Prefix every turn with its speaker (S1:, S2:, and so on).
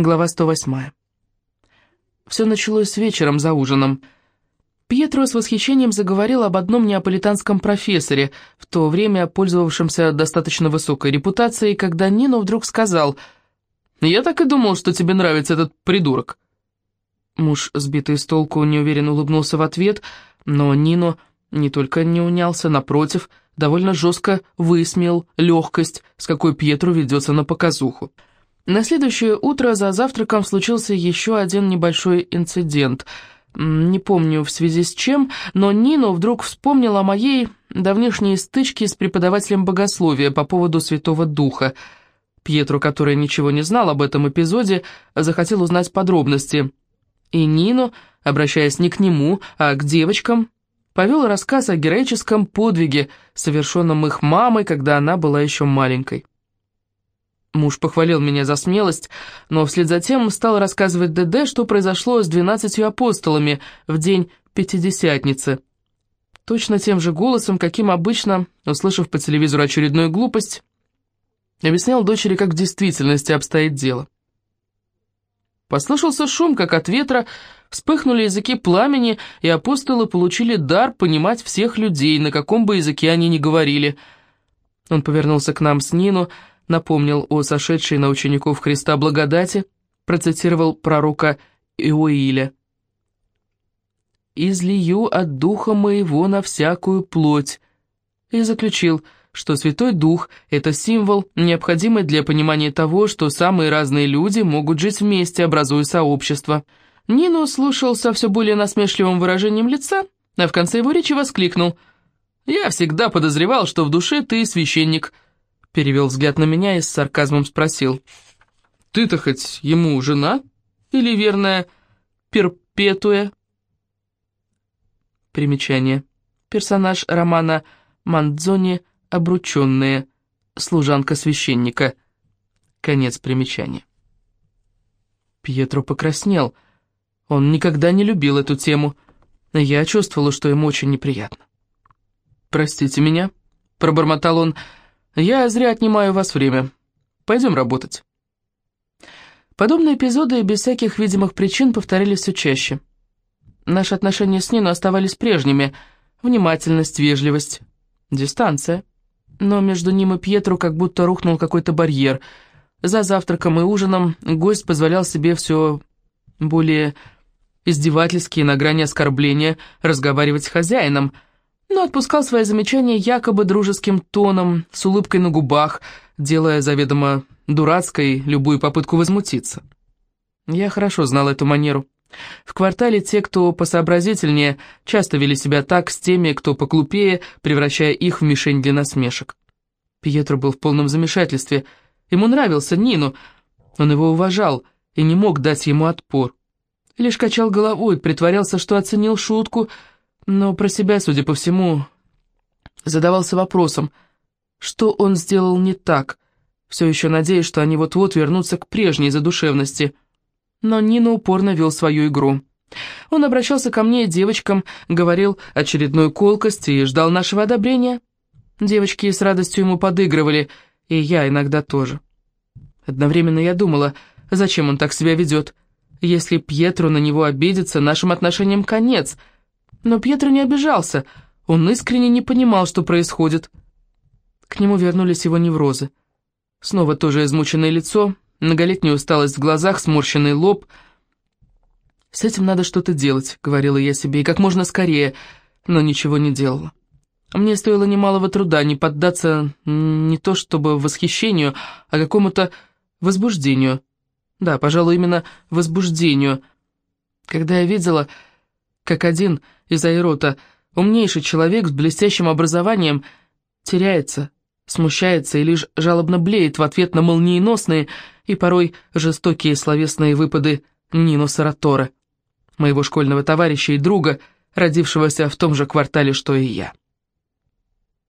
S1: Глава 108. Все началось вечером за ужином. Пьетро с восхищением заговорил об одном неаполитанском профессоре, в то время пользовавшемся достаточно высокой репутацией, когда Нино вдруг сказал «Я так и думал, что тебе нравится этот придурок». Муж, сбитый с толку, неуверенно улыбнулся в ответ, но Нино не только не унялся, напротив, довольно жестко высмеял легкость, с какой Пьетро ведется на показуху. На следующее утро за завтраком случился еще один небольшой инцидент. Не помню в связи с чем, но Нино вдруг вспомнил о моей давнешней стычке с преподавателем богословия по поводу Святого Духа. Пьетро, который ничего не знал об этом эпизоде, захотел узнать подробности. И Нино, обращаясь не к нему, а к девочкам, повел рассказ о героическом подвиге, совершенном их мамой, когда она была еще маленькой. Муж похвалил меня за смелость, но вслед за тем стал рассказывать ДД, что произошло с двенадцатью апостолами в день Пятидесятницы. Точно тем же голосом, каким обычно, услышав по телевизору очередную глупость, объяснял дочери, как в действительности обстоит дело. Послышался шум, как от ветра, вспыхнули языки пламени, и апостолы получили дар понимать всех людей, на каком бы языке они ни говорили. Он повернулся к нам с Нину, напомнил о сошедшей на учеников Христа благодати, процитировал пророка Иоиля. «Излию от духа моего на всякую плоть», и заключил, что Святой Дух – это символ, необходимый для понимания того, что самые разные люди могут жить вместе, образуя сообщество. Нину слушал со все более насмешливым выражением лица, а в конце его речи воскликнул «Я всегда подозревал, что в душе ты священник», перевел взгляд на меня и с сарказмом спросил. «Ты-то хоть ему жена? Или верная перпетуя?» Примечание. Персонаж романа Мандзони «Обрученные», служанка священника. Конец примечания. Пьетро покраснел. Он никогда не любил эту тему. Я чувствовала, что ему очень неприятно. «Простите меня», — пробормотал он, — я зря отнимаю у вас время. Пойдем работать». Подобные эпизоды без всяких видимых причин повторялись все чаще. Наши отношения с Нино оставались прежними. Внимательность, вежливость, дистанция. Но между ним и Пьетру как будто рухнул какой-то барьер. За завтраком и ужином гость позволял себе все более издевательски и на грани оскорбления разговаривать с хозяином – но отпускал свои замечания якобы дружеским тоном, с улыбкой на губах, делая заведомо дурацкой любую попытку возмутиться. Я хорошо знал эту манеру. В квартале те, кто посообразительнее, часто вели себя так с теми, кто поглупее, превращая их в мишень для насмешек. Пьетро был в полном замешательстве. Ему нравился Нину, он его уважал и не мог дать ему отпор. Лишь качал головой, притворялся, что оценил шутку, но про себя, судя по всему, задавался вопросом, что он сделал не так, все еще надеясь, что они вот-вот вернутся к прежней задушевности. Но Нина упорно вел свою игру. Он обращался ко мне и девочкам, говорил очередную колкость и ждал нашего одобрения. Девочки с радостью ему подыгрывали, и я иногда тоже. Одновременно я думала, зачем он так себя ведет. Если Пьетро на него обидится, нашим отношениям конец — но Пьетро не обижался, он искренне не понимал, что происходит. К нему вернулись его неврозы. Снова тоже измученное лицо, многолетняя усталость в глазах, сморщенный лоб. «С этим надо что-то делать», — говорила я себе, — «и как можно скорее», но ничего не делала. Мне стоило немалого труда не поддаться не то чтобы восхищению, а какому-то возбуждению. Да, пожалуй, именно возбуждению. Когда я видела, как один из Айрота, умнейший человек с блестящим образованием, теряется, смущается и лишь жалобно блеет в ответ на молниеносные и порой жестокие словесные выпады Нино Саратора, моего школьного товарища и друга, родившегося в том же квартале, что и я.